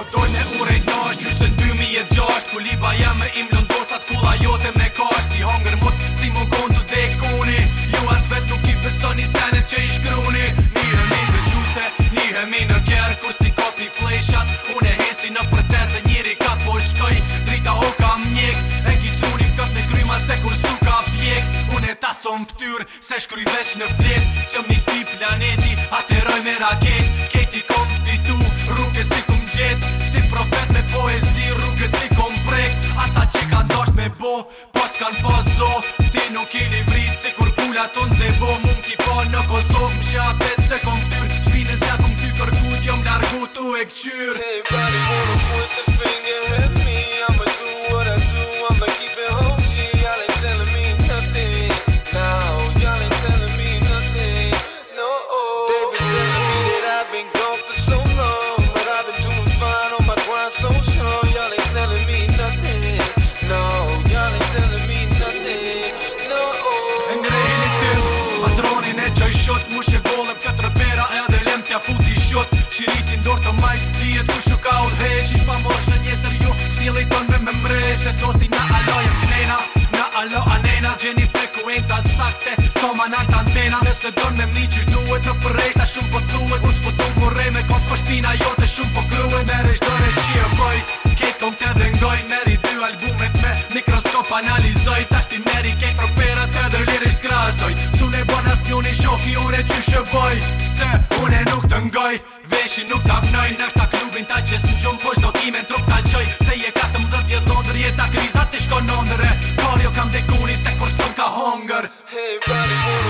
Po dojnë e urejt nasht, qysë në 2006 Kuliba jam im lëndor, kula jote me kasht I hongër mut, si më konë të dekoni Ju as vet nuk i përso një senet që i shkroni Nihë min për quse, në kjerë Kur si kopi fleshat, unë e heci në përteze Njëri ka po shkoj, drita o ka mjek E ki trunim këtë në kryma se kur s'tu ka pjek Unë e ta thonë ftyr, se shkryvesh në flet Që mi këti planeti, ateroj me raket Keti kom fitu me poezi rrugës i komprek Ata që kanë dosht me bo, po s'kanë pazo zo Ti nuk i li vrit, si kur kula ton dhe bo Mu m'ki po në Kosovë, më shabet se kom këtyr Shpinës ja kom këtyr kërkut, jom largut u e këqyr Hey, buddy shot Mu shë gollëm këtë rëbera edhe lem t'ja futi shot Shiritin dorë të majtë, dhjet ku shu ka urhe Qish pa moshë njëstër ju, si lejton me me mre Se tosti na alo jem knena, na alo anena Gjeni frekuenca të sakte, so ma nart antena Nësle dorë me mni qish duhet në përrejsh ta shumë po thuet Us po tungu Me kom për shpina jote shumë po kryuet Me rejsh dore shi e mojt, ketëm të Meri dy albumet me mikroskop analizoj Tashti meri kejt rëbera të dhe që shëboj, se une nuk të ngoj Veshin nuk të abnoj, nash ta klubin ta qes në qon Po shdo t'ime në trup ta qoj, se je ka të më dhët jetë londër Jeta krizat t'i shko nëndër e, kor jo kam dhe se kur sëm ka hongër Hey, bani, bani